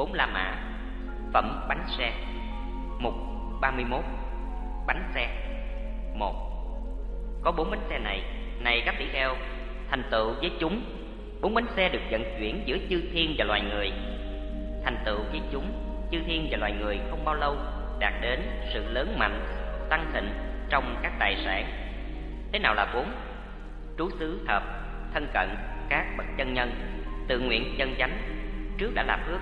bốn la mã. Phẩm bánh xe. Mục ba mươi 31 bánh xe. Một. Có bốn bánh xe này. Này các tỷ kheo, thành tựu với chúng. Bốn bánh xe được vận chuyển giữa chư thiên và loài người. Thành tựu với chúng, chư thiên và loài người không bao lâu đạt đến sự lớn mạnh, tăng thịnh trong các tài sản. Thế nào là bốn? Trú xứ hợp, thân cận các bậc chân nhân, tự nguyện chân chánh, trước đã làm phước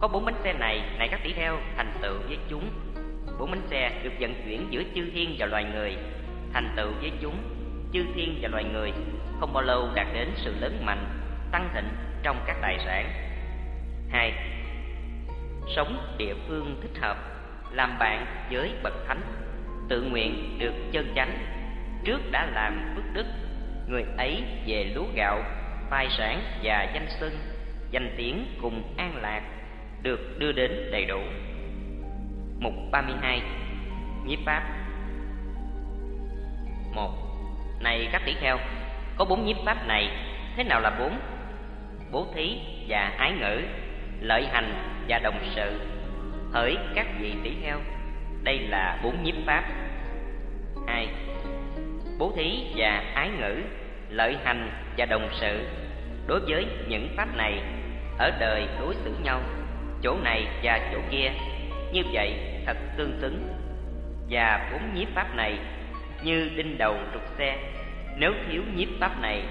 có bốn bánh xe này này các tỷ theo thành tựu với chúng. Bốn bánh xe được vận chuyển giữa chư thiên và loài người. Thành tựu với chúng, chư thiên và loài người không bao lâu đạt đến sự lớn mạnh, tăng thịnh trong các tài sản. Hai, sống địa phương thích hợp, làm bạn với bậc thánh. Tự nguyện được chân chánh, trước đã làm phước đức. Người ấy về lúa gạo tài sản và danh xưng, danh tiếng cùng an lạc được đưa đến đầy đủ. Mục 32 nhiếp pháp. Một, này các tỷ kheo, có bốn nhiếp pháp này, thế nào là bốn? Bố thí và ái ngữ, lợi hành và đồng sự. Hỡi các vị tỷ kheo, đây là bốn nhiếp pháp. Hai, bố thí và ái ngữ, lợi hành và đồng sự. Đối với những pháp này, ở đời đối xử nhau chỗ này và chỗ kia. Như vậy, thật tương xứng. Và bốn nhiếp pháp này như đinh đầu trục xe. Nếu thiếu nhiếp pháp này,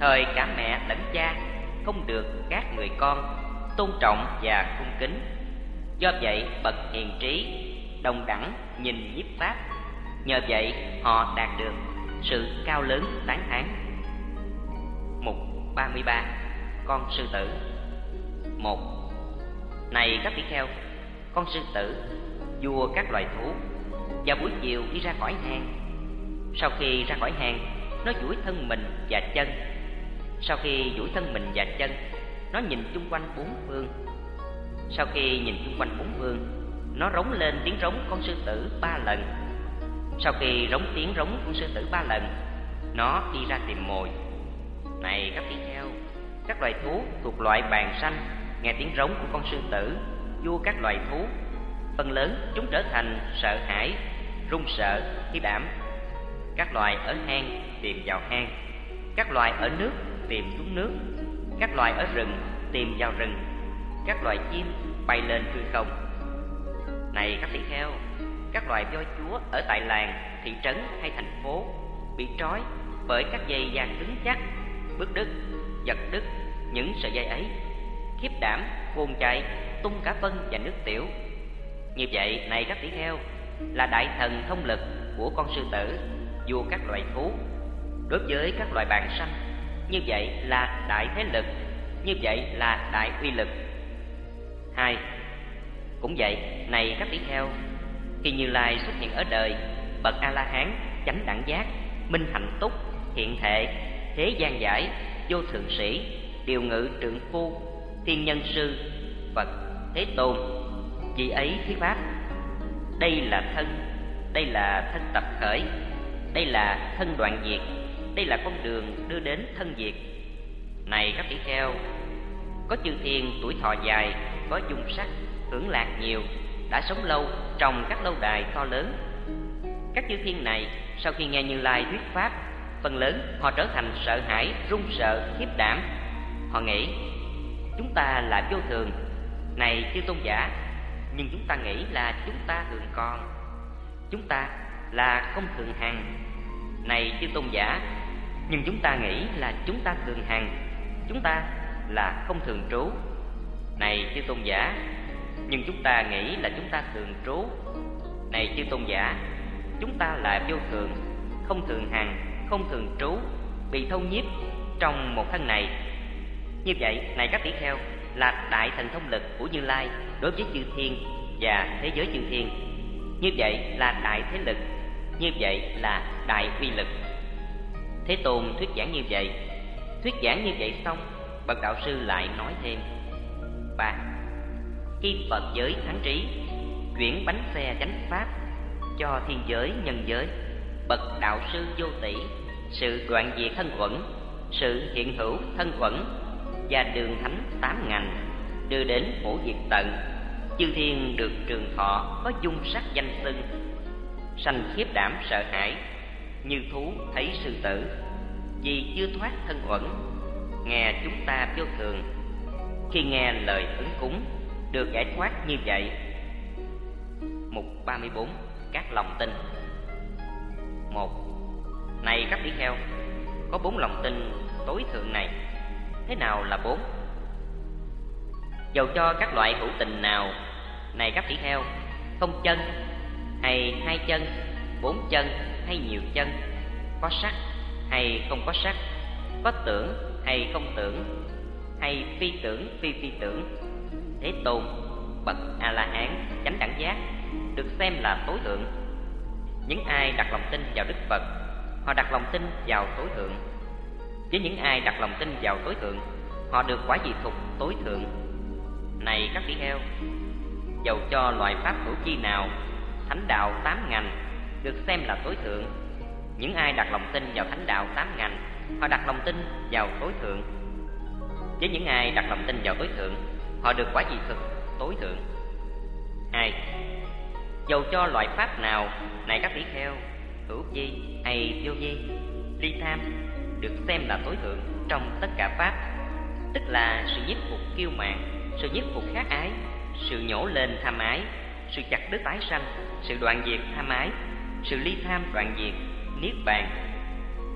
thời cả mẹ lẫn cha không được các người con tôn trọng và cung kính. Do vậy, bậc hiền trí, đồng đẳng nhìn nhiếp pháp. Nhờ vậy, họ đạt được sự cao lớn tán thán. Mục 33 con sư tử. Một này các tỷ kheo, con sư tử, vua các loài thú, vào buổi chiều đi ra khỏi hang sau khi ra khỏi hang nó duỗi thân mình và chân. Sau khi duỗi thân mình và chân, nó nhìn chung quanh bốn phương. Sau khi nhìn chung quanh bốn phương, nó rống lên tiếng rống con sư tử ba lần. Sau khi rống tiếng rống con sư tử ba lần, nó đi ra tìm mồi. Này các tỷ kheo, các loài thú thuộc loại bàn xanh nghe tiếng rống của con sư tử, vua các loài thú. Phần lớn chúng trở thành sợ hãi, run sợ khi đảm. Các loài ở hang tìm vào hang. Các loài ở nước tìm xuống nước. Các loài ở rừng tìm vào rừng. Các loài chim bay lên hư không. Này các tỷ kheo, các loài voi chúa ở tại làng, thị trấn hay thành phố bị trói bởi các dây da cứng chắc, bứt đứt, giật đứt những sợi dây ấy khiếp đảm, cuồng chạy, tung cả phân và nước tiểu. Như vậy, này các tỷ heo là đại thần thông lực của con sư tử, vua các loài thú. Đối với các loài bàn xanh như vậy là đại thế lực, như vậy là đại uy lực. Hai, cũng vậy, này các tỷ heo khi như lai xuất hiện ở đời, bậc a la hán chánh đẳng giác, minh hạnh túc, hiện thể, thế gian giải, vô thượng sĩ, điều ngự trượng phu thiên nhân sư phật thế tôn vị ấy thuyết pháp đây là thân, đây là thân tập khởi, đây là thân đoạn diệt, đây là con đường đưa đến thân diệt. Này các tỷ kheo, có chư thiên tuổi thọ dài, có dung sắc, hưởng lạc nhiều, đã sống lâu trong các lâu đài to lớn. Các chư thiên này, sau khi nghe như lai thuyết pháp, phần lớn họ trở thành sợ hãi, run sợ, khiếp đảm. Họ nghĩ chúng ta là vô thường. Này chưa tôn giả, nhưng chúng ta nghĩ là chúng ta thường còn. Chúng ta là không thường hằng. Này chưa tôn giả, nhưng chúng ta nghĩ là chúng ta thường hằng. Chúng ta là không thường trú. Này chưa tôn giả, nhưng chúng ta nghĩ là chúng ta thường trú. Này chưa tôn giả, chúng ta là vô thường, không thường hằng, không thường trú, bị thâu nhiếp trong một thân này như vậy, này các tỷ kheo, là đại thành thông lực của như lai đối với chư thiên và thế giới chư thiên. Như vậy là đại thế lực, như vậy là đại uy lực. Thế tôn thuyết giảng như vậy. Thuyết giảng như vậy xong, bậc đạo sư lại nói thêm. Ba, khi phật giới thắng trí, chuyển bánh xe chánh pháp cho thiên giới nhân giới, bậc đạo sư vô tỷ, sự đoạn diệt thân quẩn sự hiện hữu thân quẩn và đường thánh tám ngành, đưa đến phổ diệt tận. Chư thiên được trường thọ, có dung sắc danh xưng. Sanh khiếp đảm sợ hãi, như thú thấy sư tử. Vì chưa thoát thân uẩn, nghe chúng ta vô thường. Khi nghe lời ứng cúng, được giải thoát như vậy. Mục 34 các lòng tin. Một, này các tỷ kheo, có bốn lòng tin tối thượng này thế nào là bốn? Dầu cho các loại hữu tình nào, này các tỷ heo không chân hay hai chân, bốn chân hay nhiều chân, có sắc hay không có sắc, có tưởng hay không tưởng, hay phi tưởng phi phi tưởng, thế tôn, bậc a la hán chánh đẳng giác, được xem là tối thượng. Những ai đặt lòng tin vào đức phật, họ đặt lòng tin vào tối thượng với những ai đặt lòng tin vào tối thượng, họ được quả dị thục tối thượng. Này các tỷ heo, dầu cho loại pháp hữu chi nào, thánh đạo tám ngành được xem là tối thượng. Những ai đặt lòng tin vào thánh đạo tám ngành họ đặt lòng tin vào tối thượng. Với những ai đặt lòng tin vào tối thượng, họ được quả dị thực tối thượng? Hai, dầu cho loại pháp nào, này các tỷ kheo hữu vi hay vô vi, ly tham được xem là tối thượng trong tất cả pháp, tức là sự nhiếp phục kiêu mạn, sự nhiếp phục khát ái, sự nhổ lên tham ái, sự chặt đứt tái sanh, sự đoạn diệt tham ái, sự ly tham đoạn diệt, niết bàn.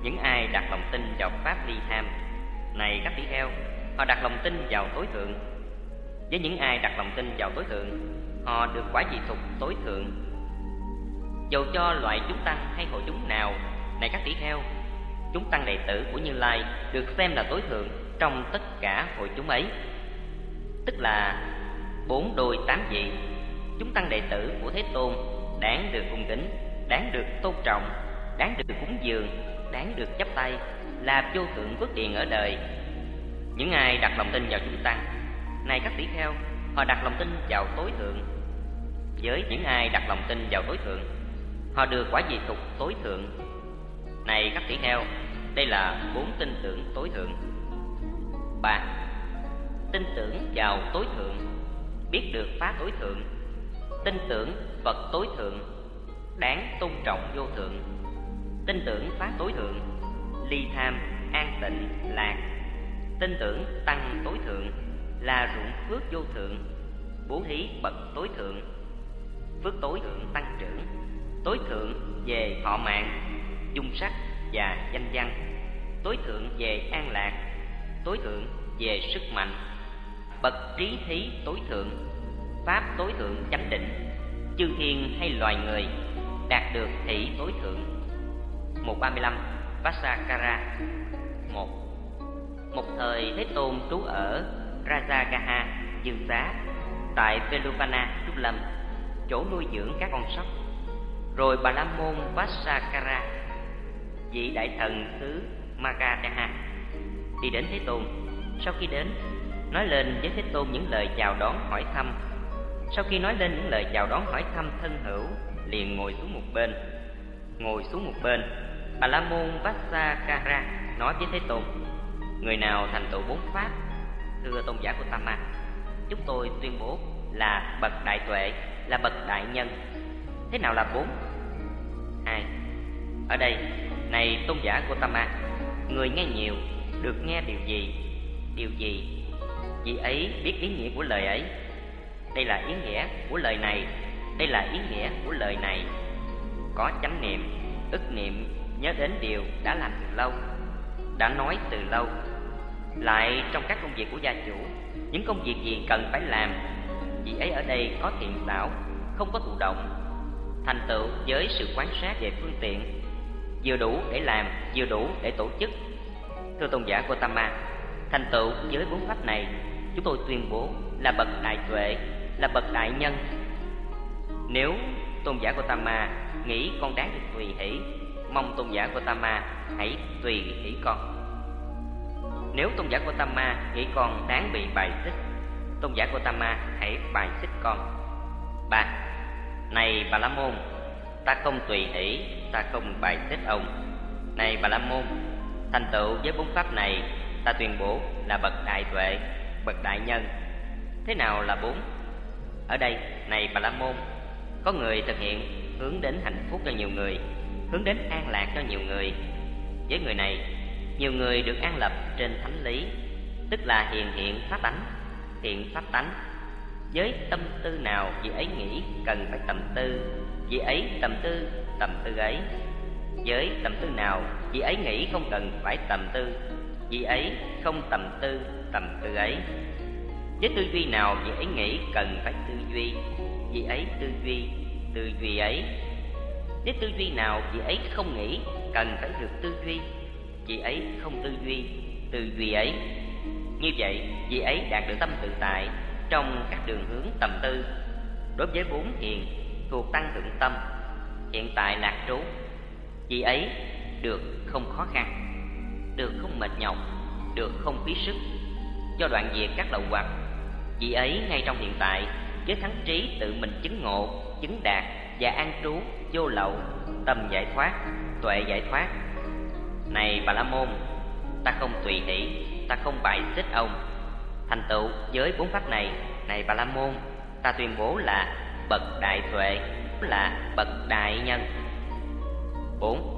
Những ai đặt lòng tin vào pháp ly tham, này các tỷ kheo họ đặt lòng tin vào tối thượng. Với những ai đặt lòng tin vào tối thượng, họ được quả dị thục tối thượng? Dầu cho loại chúng tăng hay hội chúng nào, này các tỷ kheo chúng tăng đệ tử của như lai được xem là tối thượng trong tất cả hội chúng ấy. Tức là bốn đôi tám vị, chúng tăng đệ tử của thế tôn đáng được cung kính, đáng được tôn trọng, đáng được cúng dường, đáng được chấp tay, là vô thượng phước điền ở đời. Những ai đặt lòng tin vào chúng tăng này các tỷ kheo, họ đặt lòng tin vào tối thượng. Với những ai đặt lòng tin vào tối thượng, họ được quả vị thuộc tối thượng? Này các tỷ kheo đây là bốn tin tưởng tối thượng. Ba, tin tưởng vào tối thượng, biết được phá tối thượng. Tin tưởng phật tối thượng, đáng tôn trọng vô thượng. Tin tưởng phá tối thượng, ly tham, an tịnh, lạc. Tin tưởng tăng tối thượng, là ruộng phước vô thượng. Bố thí bậc tối thượng, phước tối thượng tăng trưởng. Tối thượng về thọ mạng, dung sắc và danh văn. Tối thượng về an lạc tối thượng về sức mạnh. Bậc trí thí tối thượng pháp tối thượng chánh định. Chư thiên hay loài người đạt được thị tối thượng. 135 Vasakara. 1 Một thời Thế Tôn trú ở Rajagaha, Dương Xá Tại Velupana, Trúc Lâm Chỗ nuôi dưỡng các con sóc. Rồi Bà La Môn Vasakara. Vị đại thần xứ Magadha. Đi đến Thế Tôn. Sau khi đến Nói lên với Thế Tôn những lời chào đón hỏi thăm. Sau khi nói lên những lời chào đón hỏi thăm thân hữu Liền ngồi xuống một bên. Ngồi xuống một bên Bà La Môn Vassakara nói với Thế Tôn Người nào thành tựu bốn pháp Thưa tôn giả của Tama Chúng tôi tuyên bố là bậc đại tuệ Là bậc đại nhân. Thế nào là bốn? Hai. Ở đây, này tôn giả của Người nghe nhiều, được nghe điều gì? Điều gì? Vị ấy biết ý nghĩa của lời ấy. Đây là ý nghĩa của lời này Đây là ý nghĩa của lời này. Có chánh niệm, ức niệm nhớ đến điều đã làm từ lâu đã nói từ lâu. Lại trong các công việc của gia chủ những công việc gì cần phải làm? Vị ấy ở đây có thiện xảo không có thụ động thành tựu với sự quan sát về phương tiện vừa đủ để làm, vừa đủ để tổ chức. Thưa tôn giả Gotama thành tựu với bốn pháp này, chúng tôi tuyên bố là bậc đại tuệ, là bậc đại nhân. Nếu tôn giả Gotama nghĩ con đáng được tùy hỷ, mong tôn giả Gotama hãy tùy hỷ con. Nếu tôn giả Gotama nghĩ con đáng bị bài xích, tôn giả Gotama hãy bài xích con. Ba này bà la môn ta không tùy hỷ ta không bài xích ông này bà la môn thành tựu với bốn pháp này ta tuyên bố là bậc đại tuệ bậc đại nhân Thế nào là bốn? Ở đây, này Bà La Môn, có người thực hiện hướng đến hạnh phúc cho nhiều người, hướng đến an lạc cho nhiều người. Với người này, nhiều người được an lập trên thánh lý, tức là hiền hiện pháp tánh, thiện pháp tánh. Với tâm tư nào vị ấy nghĩ cần phải tầm tư, vị ấy tầm tư, tầm tư ấy. Với tầm tư nào vị ấy nghĩ không cần phải tầm tư, vị ấy không tầm tư, tầm tư ấy. Với tư duy nào vị ấy nghĩ cần phải tư duy, vị ấy tư duy, tư duy ấy. Với tư duy nào vị ấy không nghĩ cần phải được tư duy, vị ấy không tư duy, tư duy ấy. Như vậy, vị ấy đạt được tâm tự tại trong các đường hướng tầm tư. Đối với bốn thiền thuộc tăng thượng tâm, hiện tại lạc trú, vị ấy được không khó khăn, được không mệt nhọc, được không phí sức. Do đoạn diệt các lậu hoặc, vị ấy ngay trong hiện tại với thắng trí tự mình chứng ngộ, chứng đạt và an trú vô lậu, tâm giải thoát, tuệ giải thoát. Này Bà La Môn, ta không tùy hỷ, ta không bại xích ông. Thành tựu với bốn pháp này, này Bà La Môn, ta tuyên bố là bậc đại tuệ, là bậc đại nhân. 4.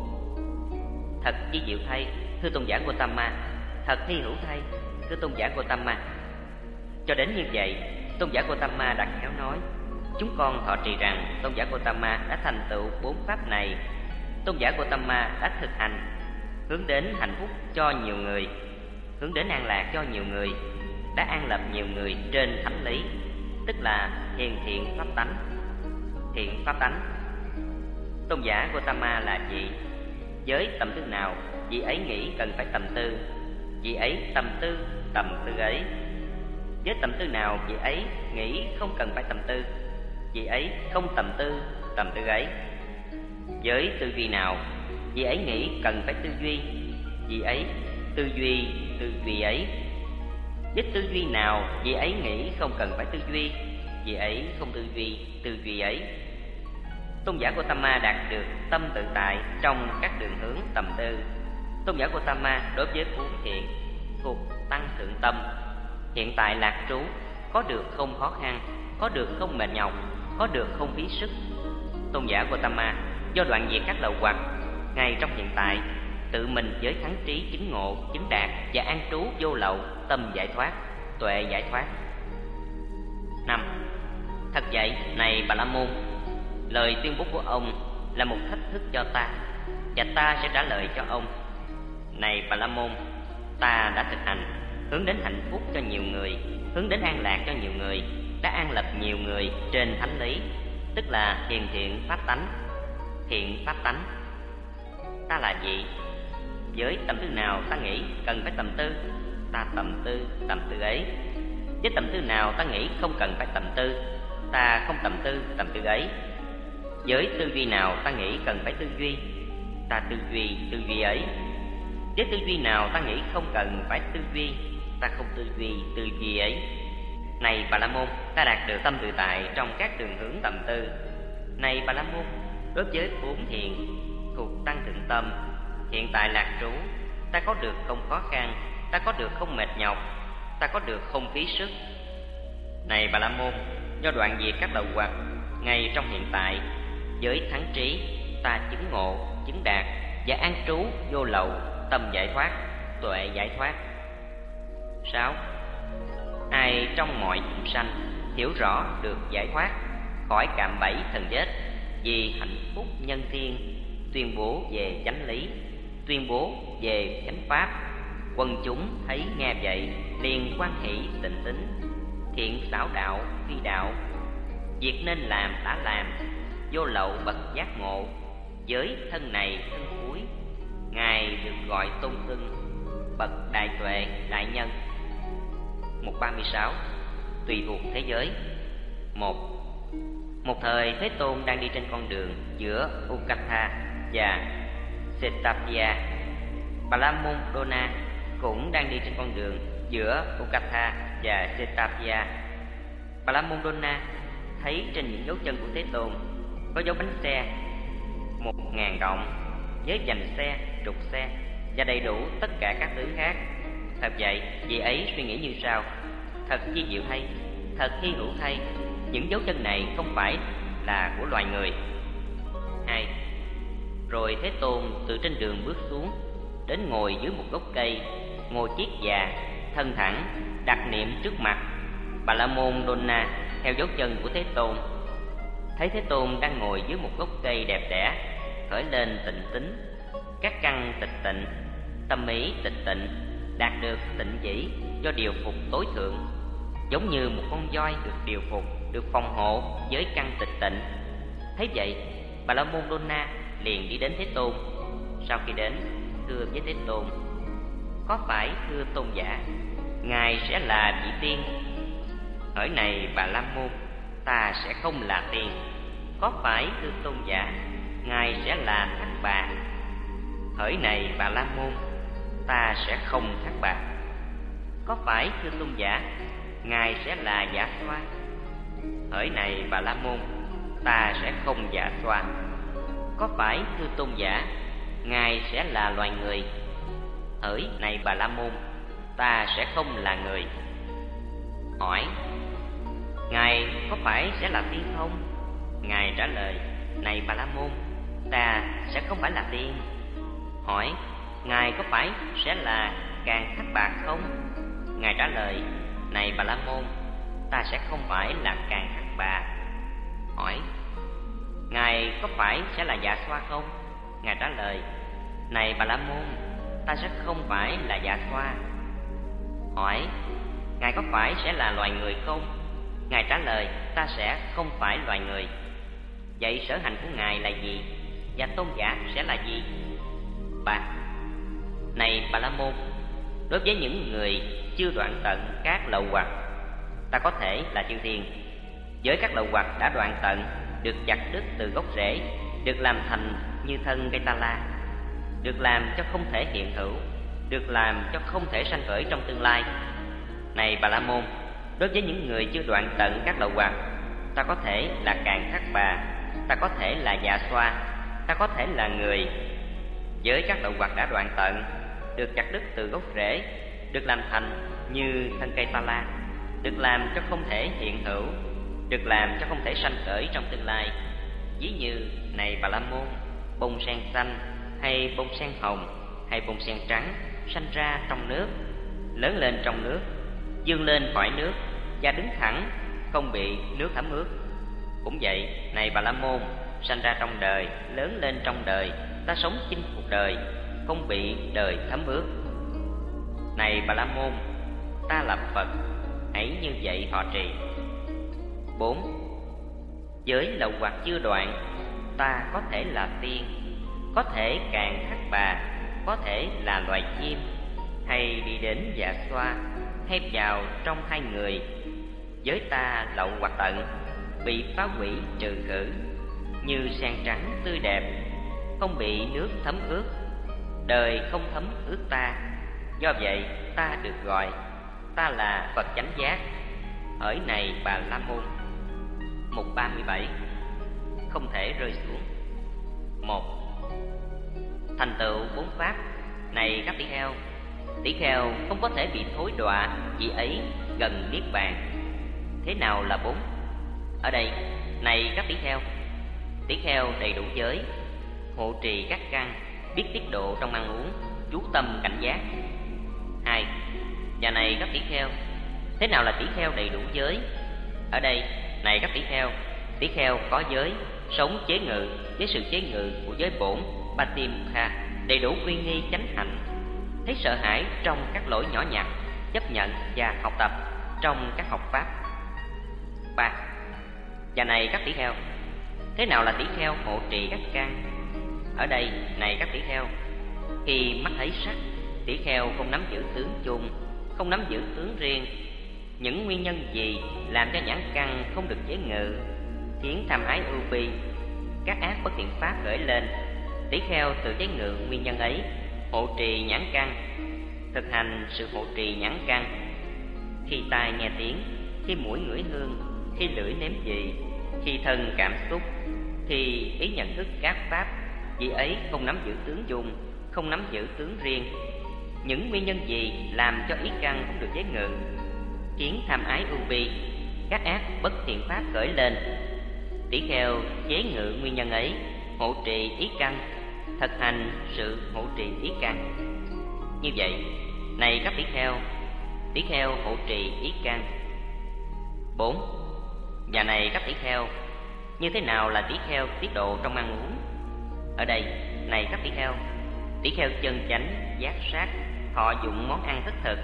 Thật di diệu thay, thưa tôn giả Gotama, thật thi hữu thay, thưa tôn giả Gotama. Cho đến như vậy, tôn giả Gotama đã khéo nói, chúng con thọ trì rằng tôn giả Gotama đã thành tựu bốn pháp này. Tôn giả Gotama đã thực hành, hướng đến hạnh phúc cho nhiều người, hướng đến an lạc cho nhiều người, đã an lập nhiều người trên thánh lý, tức là hiền thiện pháp tánh. Thiện pháp tánh. Tôn giả Gotama là gì? Với tâm tư nào, vị ấy nghĩ cần phải tầm tư, vị ấy tầm tư, tầm tư ấy với tầm tư nào vị ấy nghĩ không cần phải tầm tư vị ấy không tầm tư tầm tư ấy với tư duy nào vị ấy nghĩ cần phải tư duy vị ấy tư duy tư duy ấy với tư duy nào, vị ấy nghĩ không cần phải tư duy. Vị ấy không tư duy tư duy ấy. Tôn giả Gotama đạt được tâm tự tại trong các đường hướng tầm tư. Tôn giả Gotama đối với phú thiện thuộc tăng thượng tâm. Hiện tại lạc trú, có được không khó khăn, có được không mệt nhọc, có được không phí sức. Tôn giả Gotama do đoạn diệt các lậu hoặc, ngay trong hiện tại, tự mình với thắng trí chính ngộ, chính đạt và an trú vô lậu tâm giải thoát tuệ giải thoát năm thật vậy này bà la môn lời tuyên bố của ông là một thách thức cho ta và ta sẽ trả lời cho ông này bà la môn ta đã thực hành hướng đến hạnh phúc cho nhiều người, hướng đến an lạc cho nhiều người, đã an lập nhiều người trên thánh lý, tức là hiền thiện pháp tánh. Thiện pháp tánh. Ta là gì? Với tâm tư nào ta nghĩ cần phải tầm tư, ta tầm tư, tầm tư ấy. Với tầm tư nào ta nghĩ không cần phải tầm tư, ta không tầm tư, tầm tư ấy. Với tư duy nào ta nghĩ cần phải tư duy, ta tư duy, tư duy ấy. Với tư duy nào ta nghĩ không cần phải tư duy, ta không tư duy tư duy ấy này bà la môn ta đạt được tâm tự tại trong các đường hướng tầm tư này bà la môn đối với bốn thiền thuộc tăng thượng tâm hiện tại lạc trú ta có được không khó khăn ta có được không mệt nhọc ta có được không phí sức này bà la môn do đoạn diệt các đầu hoặc ngay trong hiện tại với thắng trí ta chứng ngộ chứng đạt và an trú vô lậu tâm giải thoát tuệ giải thoát 6. Ai trong mọi chúng sanh hiểu rõ được giải thoát khỏi cạm bẫy thần chết vì hạnh phúc nhân thiên, tuyên bố về chánh lý, tuyên bố về chánh pháp, quần chúng thấy nghe vậy liền quan hỷ tịnh tính, thiện xảo đạo phi đạo, việc nên làm đã làm, vô lậu bậc giác ngộ, giới thân này thân cuối, ngài được gọi tôn xưng bậc đại tuệ đại nhân. 136 Tùy thuộc thế giới. Một Một thời Thế Tôn đang đi trên con đường giữa Ukatha và Setapia Palamundona cũng đang đi trên con đường giữa Ukatha và Setapia Palamondona thấy trên những dấu chân của Thế Tôn có dấu bánh xe một ngàn cộng với dành xe, trục xe và đầy đủ tất cả các thứ khác. Thật vậy, vị ấy suy nghĩ như sau. Thật chi diệu thay Thật hy hữu thay, những dấu chân này không phải là của loài người. Hai, rồi Thế Tôn từ trên đường bước xuống, đến ngồi dưới một gốc cây, ngồi chiếc già, thân thẳng, đặt niệm trước mặt. Bà La Môn Donna theo dấu chân của Thế Tôn. Thấy Thế Tôn đang ngồi dưới một gốc cây đẹp đẽ, khởi lên tịnh tính, các căn tịch tịnh, tâm ý tịch tịnh, đạt được tịnh chỉ do điều phục tối thượng, giống như một con voi được điều phục, được phòng hộ với căn tịch tịnh. Thấy vậy, Bà La Môn Donna liền đi đến Thế Tôn. Sau khi đến, thưa với Thế Tôn: "Có phải thưa tôn giả, ngài sẽ là vị tiên?" Hỏi này Bà La Môn, ta sẽ không là tiên. Có phải thưa tôn giả, ngài sẽ là thác bà? hỡi này Bà La Môn, ta sẽ không thác bà. Có phải thưa tôn giả, ngài sẽ là giả xoa? hỡi này Bà La Môn, ta sẽ không giả xoa có phải thưa tôn giả ngài sẽ là loài người hỡi này bà la môn, ta sẽ không là người. Hỏi, ngài có phải sẽ là tiên không? Ngài trả lời, này bà la môn, ta sẽ không phải là tiên. Hỏi, ngài có phải sẽ là càng khắc bạc không? Ngài trả lời, này bà la môn, ta sẽ không phải là càng khắc bạc. Hỏi, Ngài có phải sẽ là dạ xoa không? Ngài trả lời, Này bà La Môn Ta sẽ không phải là dạ xoa Hỏi Ngài có phải sẽ là loài người không? Ngài trả lời Ta sẽ không phải loài người Vậy sở hành của Ngài là gì? Và tôn giả sẽ là gì? Bà Này bà La Môn Đối với những người chưa đoạn tận các lậu hoặc Ta có thể là chư thiên Với các lậu hoặc đã đoạn tận được chặt đứt từ gốc rễ, được làm thành như thân cây ta la, được làm cho không thể hiện hữu, được làm cho không thể sanh khởi trong tương lai. Này Bà La Môn, đối với những người chưa đoạn tận các lậu hoặc, ta có thể là càng thác bà, ta có thể là dạ xoa, ta có thể là người. Với các lậu hoặc đã đoạn tận, được chặt đứt từ gốc rễ, được làm thành như thân cây ta la, được làm cho không thể hiện hữu, được làm cho không thể sanh khởi trong tương lai ví như này bà la môn bông sen xanh hay bông sen hồng hay bông sen trắng sanh ra trong nước lớn lên trong nước dương lên khỏi nước và đứng thẳng không bị nước thấm ướt. Cũng vậy này bà la môn sanh ra trong đời lớn lên trong đời ta sống chinh phục đời không bị đời thấm ướt. Này bà la môn ta là phật hãy như vậy họ trì. Bốn, Giới lậu hoặc chưa đoạn, ta có thể là tiên, có thể càng thác bà, có thể là loài chim, hay đi đến dạ xoa, hay vào trong hai người. Giới ta lậu hoặc tận, bị phá hủy trừ khử, như sen trắng tươi đẹp, không bị nước thấm ướt, đời không thấm ướt ta. Do vậy ta được gọi, ta là Phật chánh giác. Hỡi này bà La Môn 137 Không thể rơi xuống một Thành tựu bốn pháp Này các tỷ kheo Tỷ kheo không có thể bị thối đọa Vì ấy gần Niết Bàn Thế nào là bốn? Ở đây, này các tỷ kheo Tỷ kheo đầy đủ giới Hộ trì các căn Biết tiết độ trong ăn uống Chú tâm cảnh giác hai Và này các tỷ kheo Thế nào là tỷ kheo đầy đủ giới? Ở đây, này các tỷ kheo tỷ kheo có giới sống chế ngự với sự chế ngự của giới bổn patimukha đầy đủ uy nghi, chánh hạnh. Thấy sợ hãi trong các lỗi nhỏ nhặt, chấp nhận và học tập trong các học pháp. Ba và này các tỷ kheo, thế nào là tỷ kheo hộ trì các căn ở đây này các tỷ kheo, khi mắt thấy sắc, tỷ kheo không nắm giữ tướng chung, không nắm giữ tướng riêng. Những nguyên nhân gì làm cho nhãn căn không được chế ngự? Khiến tham ái ưu bi, các ác bất thiện pháp khởi lên tỷ kheo tự chế ngự nguyên nhân ấy, hộ trì nhãn căn thực hành sự hộ trì nhãn căn khi tai nghe tiếng, khi mũi ngửi hương, khi lưỡi nếm vị, khi thân cảm xúc thì ý nhận thức các pháp vì ấy không nắm giữ tướng chung không nắm giữ tướng riêng. Những nguyên nhân gì làm cho ý căn không được chế ngự? Khiến tham ái ưu bi, các ác bất thiện pháp khởi lên. Tỷ kheo chế ngự nguyên nhân ấy hộ trì ý căn, thực hành sự hộ trì ý căn. Như vậy, này các tỷ kheo tỷ kheo hộ trì ý căn. Bốn và này các tỷ kheo, như thế nào là tỷ kheo tiết độ trong ăn uống? Ở đây, này các tỷ kheo tỷ kheo chân chánh, giác sát, thọ dụng món ăn thức thực,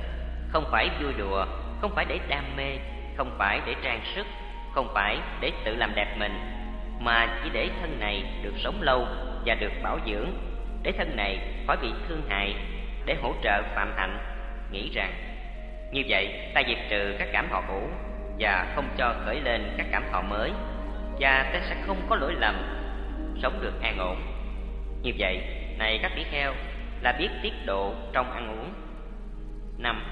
không phải vui đùa, không phải để đam mê, không phải để trang sức, không phải để tự làm đẹp mình mà chỉ để thân này được sống lâu và được bảo dưỡng. Để thân này khỏi bị thương hại, để hỗ trợ phạm hạnh, nghĩ rằng, như vậy ta diệt trừ các cảm họ cũ và không cho khởi lên các cảm họ mới, và ta sẽ không có lỗi lầm, sống được an ổn. Như vậy, này các tỷ kheo, là biết tiết độ trong ăn uống. Năm,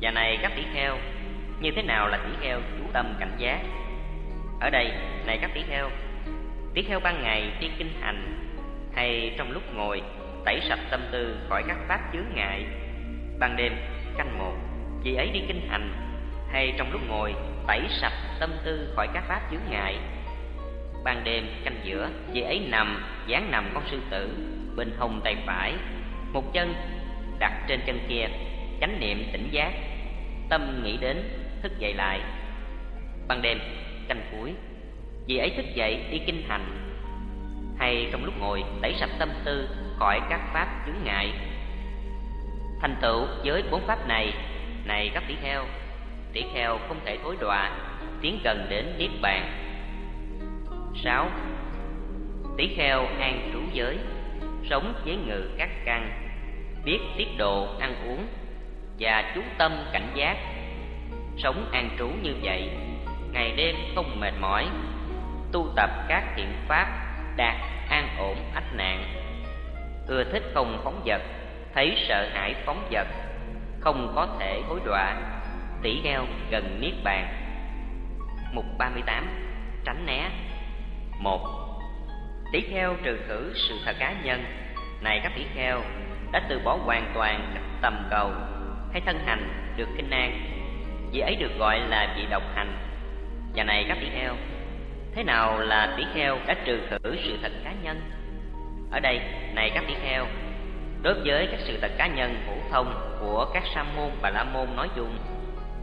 và này các tỷ kheo, như thế nào là tỷ kheo chú tâm cảnh giác? Ở đây, này các tỷ kheo tiếp theo ban ngày đi kinh hành, hay trong lúc ngồi, tẩy sạch tâm tư khỏi các pháp chướng ngại. Ban đêm, canh một, vì ấy đi kinh hành, hay trong lúc ngồi, tẩy sạch tâm tư khỏi các pháp chướng ngại. Ban đêm, canh giữa, vì ấy nằm dáng nằm con sư tử, bên hông tay phải. Một chân đặt trên chân kia, chánh niệm tỉnh giác. Tâm nghĩ đến, thức dậy lại. Ban đêm, canh cuối vì ấy thức dậy, đi kinh hành hay trong lúc ngồi tẩy sạch tâm tư khỏi các pháp chướng ngại. Thành tựu với bốn pháp này này các tỷ kheo. Tỷ kheo không thể thối đọa, tiến gần đến niết bàn. Sáu. Tỷ kheo an trú giới, sống với ngự các căn, biết tiết độ ăn uống và chú tâm cảnh giác. Sống an trú như vậy, ngày đêm không mệt mỏi tu tập các thiện pháp đạt an ổn ách nạn. Ưa thích không phóng vật, thấy sợ hãi phóng vật, không có thể hối đọa tỷ gheo gần niết bàn. Mục 38 tránh né. Một tỷ kheo trừ khử sự thật cá nhân. Này các tỷ kheo, đã từ bỏ hoàn toàn các tầm cầu, hay thân hành được kinh an, vì ấy được gọi là vị độc hành. Và này các tỷ kheo thế nào là tỷ kheo đã trừ khử sự thật cá nhân? Ở đây, này các tỷ kheo, đối với các sự thật cá nhân phổ thông của các sa môn và la môn nói chung,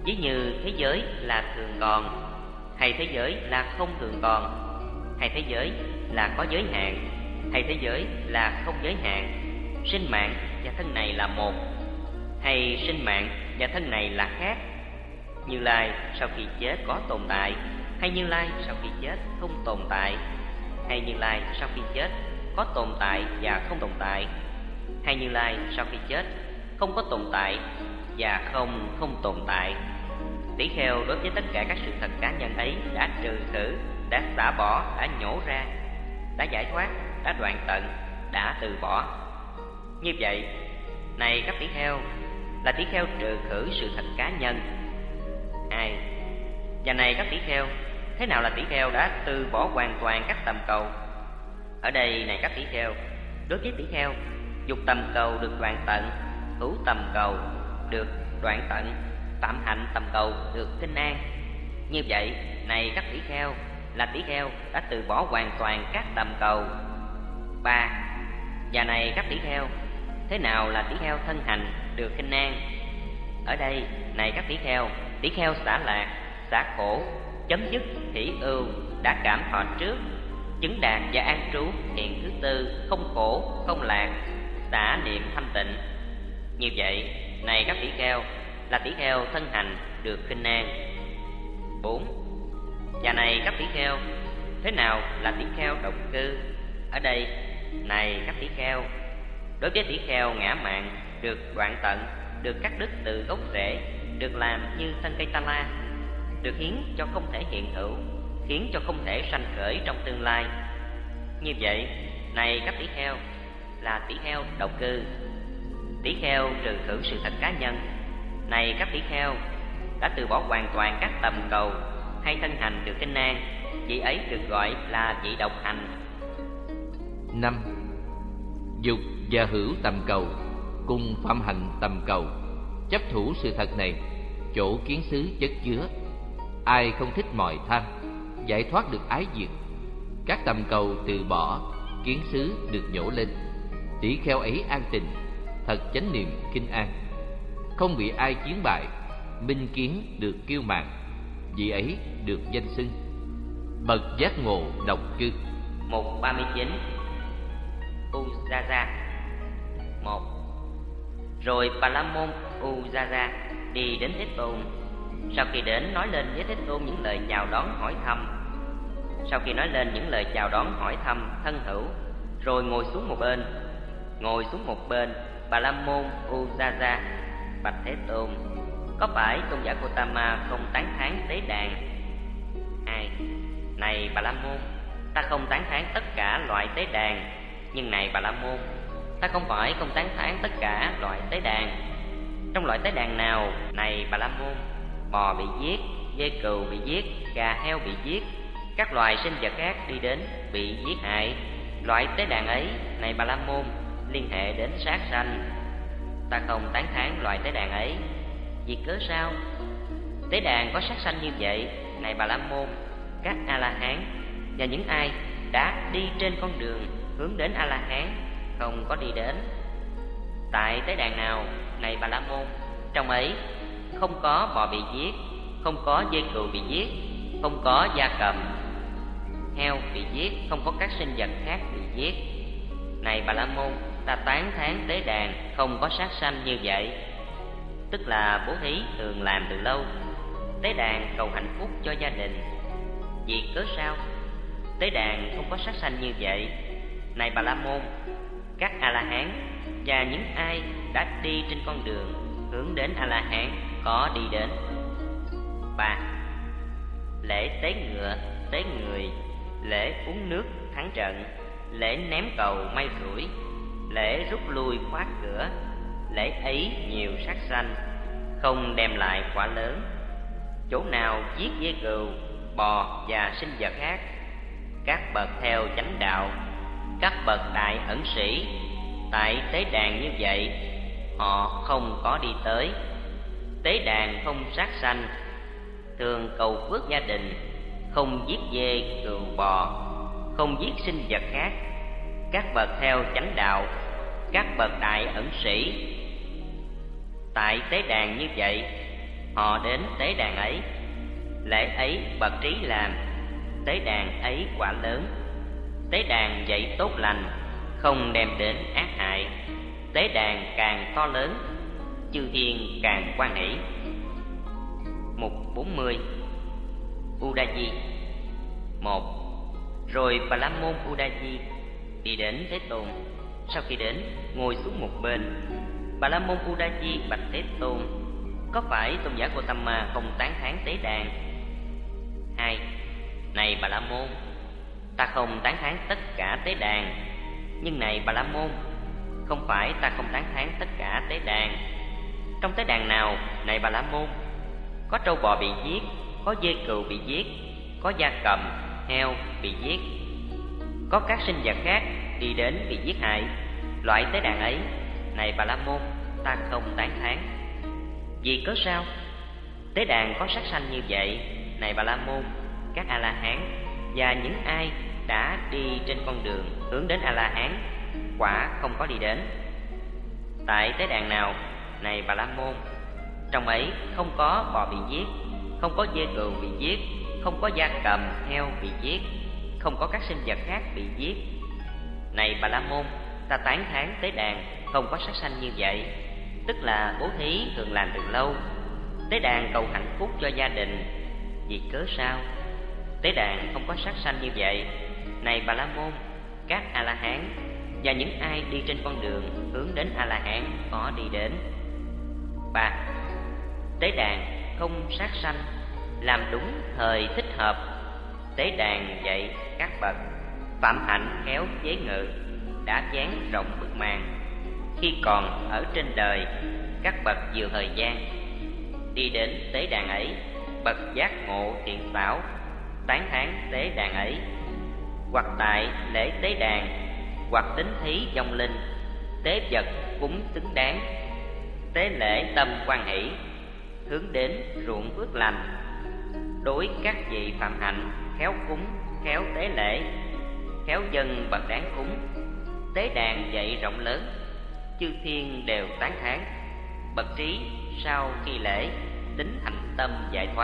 ví như thế giới là thường còn, hay thế giới là không thường còn, hay thế giới là có giới hạn, hay thế giới là không giới hạn, sinh mạng và thân này là một, hay sinh mạng và thân này là khác, như lai sau khi chết có tồn tại hay như lai sau khi chết không tồn tại. Hay như lai sau khi chết có tồn tại và không tồn tại. Hay như lai sau khi chết không có tồn tại và không không tồn tại. Tỷ kheo đối với tất cả các sự thật cá nhân ấy đã trừ khử đã xả bỏ, đã nhổ ra, đã giải thoát, đã đoạn tận, đã từ bỏ. Như vậy, này các tỷ kheo, là tỷ kheo trừ khử sự thật cá nhân. Hai và này các tỷ kheo, thế nào là tỷ kheo đã từ bỏ hoàn toàn các tầm cầu? Ở đây này các tỷ kheo, đối với tỷ kheo, dục tầm cầu được đoạn tận, hữu tầm cầu được đoạn tận, tạm hạnh tầm cầu được kinh an. Như vậy, này các tỷ kheo, là tỷ kheo đã từ bỏ hoàn toàn các tầm cầu. Ba, và này các tỷ kheo, thế nào là tỷ kheo thân hành được kinh an? Ở đây, này các tỷ kheo tỷ kheo xả lạc xả khổ chấm dứt hỷ ưu đã cảm thọ trước. Chứng đạt và an trú hiện thứ tư không khổ, không lạc, xả niệm thanh tịnh. Như vậy, này các tỷ kheo, là tỷ kheo thân hành được khinh an. Bốn, và này các tỷ kheo, thế nào là tỷ kheo động cư? Ở đây, này các tỷ kheo, đối với tỷ kheo ngã mạng, được đoạn tận, được cắt đứt từ gốc rễ, được làm như thân cây ta la được hiến cho không thể hiện hữu, khiến cho không thể sanh khởi trong tương lai. Như vậy, này các tỷ kheo, là tỷ kheo độc cư tỷ kheo trừ khử sự thật cá nhân. Này các tỷ kheo, đã từ bỏ hoàn toàn các tầm cầu hay thân hành được kinh an, vị ấy được gọi là vị độc hành. Năm, dục và hữu tầm cầu, cùng phạm hạnh tầm cầu. Chấp thủ sự thật này, chỗ kiến xứ chất chứa ai không thích mọi tham giải thoát được ái diệt các tầm cầu từ bỏ, kiến xứ được nhổ lên. Tỷ kheo ấy an tình, thật chánh niệm kinh an. Không bị ai chiến bại, minh kiến được kiêu mạn, vị ấy được danh xưng. Bậc giác ngộ độc cư. Một ba mươi chín. Uzaza một. Rồi Palamon Uzaza đi đến Thế Tôn sau khi đến, nói lên với Thế Tôn những lời chào đón hỏi thăm Sau khi nói lên những lời chào đón hỏi thăm thân hữu, Rồi ngồi xuống một bên Ngồi xuống một bên, bà la môn Uzaza, Bạch Thế Tôn, Có phải tôn giả Gotama không tán thán tế đàn? Ai? Này Bà La Môn, Ta không tán thán tất cả loại tế đàn, Nhưng này Bà La Môn, Ta không phải không tán thán tất cả loại tế đàn Trong loại tế đàn nào, Này Bà La Môn Bò bị giết, dê cừu bị giết, gà heo bị giết Các loài sinh vật khác đi đến bị giết hại. Loại tế đàn ấy Này Bà La Môn Liên hệ đến sát sanh. Ta không tán thán loại tế đàn ấy. Vì cớ sao? Tế đàn có sát sanh như vậy Này Bà La Môn Các A-la-hán Và những ai đã đi trên con đường Hướng đến A-la-hán Không có đi đến. Tại tế đàn nào Này Bà La Môn? Trong ấy không có bò bị giết, Không có dê cừu bị giết, Không có gia cầm, Heo bị giết, Không có các sinh vật khác bị giết. Này Bà La Môn, ta tán thán tế đàn không có sát sanh như vậy. Tức là bố thí thường làm từ lâu, tế đàn cầu hạnh phúc cho gia đình. Vì cớ sao? Tế đàn không có sát sanh như vậy. Này bà la môn, các a la hán và những ai đã đi trên con đường hướng đến a la hán có đi đến. Ba, lễ tế ngựa, tế người, lễ uống nước thắng trận, lễ ném cầu may rủi, lễ rút lui khóa cửa, lễ ấy nhiều sát sanh không đem lại quả lớn. Chỗ nào giết dê cừu, bò và sinh vật khác, các bậc theo chánh đạo, các bậc đại ẩn sĩ, tại tế đàn như vậy, họ không có đi tới tế đàn không sát sanh, thường cầu phước gia đình, không giết dê, cừu bò, không giết sinh vật khác. Các bậc theo chánh đạo, các bậc đại ẩn sĩ, tại tế đàn như vậy, họ đến tế đàn ấy, lễ ấy bậc trí làm, tế đàn ấy quả lớn. Tế đàn dạy tốt lành, không đem đến ác hại. Tế đàn càng to lớn chư thiên càng quan hỷ. Mục bốn mươi, udaji. Một, rồi bà la môn udaji đi đến thế tôn. Sau khi đến, ngồi xuống một bên bà la môn udaji bạch thế tôn, có phải tôn giả Gotama không tán thán tế đàn? Hai, này bà la môn ta không tán thán tất cả tế đàn, nhưng này bà la môn không phải ta không tán thán tất cả tế đàn trong tế đàn nào, này bà la môn, có trâu bò bị giết, có dê cừu bị giết, có gia cầm, heo bị giết, có các sinh vật khác đi đến bị giết hại. Loại tế đàn ấy, này bà la môn, ta không tán thán. Vì cớ sao? Tế đàn có sát sanh như vậy, này bà la môn, các a la hán và những ai đã đi trên con đường hướng đến a la hán quả không có đi đến. Tại tế đàn nào này bà la môn. Trong ấy không có bò bị giết, không có dê cừu bị giết, không có gia cầm, heo bị giết, không có các sinh vật khác bị giết. Này bà la môn, ta tán thán tế đàn không có sát sanh như vậy, tức là bố thí thường làm từ lâu. Tế đàn cầu hạnh phúc cho gia đình, vì cớ sao? Tế đàn không có sát sanh như vậy. Này bà la môn, các a la hán và những ai đi trên con đường hướng đến a la hán có đi đến ba. Tế đàn không sát sanh, làm đúng thời thích hợp. Tế đàn dạy các bậc, phạm hạnh khéo chế ngự, đã dán rộng bức màn. Khi còn ở trên đời, các bậc vừa thời gian, đi đến tế đàn ấy, bậc giác ngộ thiện xảo tán thán tế đàn ấy. Hoặc tại lễ tế đàn, hoặc tính thí dòng linh, tế vật cúng xứng đáng tế lễ tâm quan hỷ, hướng đến ruộng phước lành, đối các vị phạm hạnh khéo cúng, khéo tế lễ, khéo dân bậc đáng cúng. Tế đàn dậy rộng lớn, chư thiên đều tán thán, bậc trí sau khi lễ tính thành tâm giải thoát.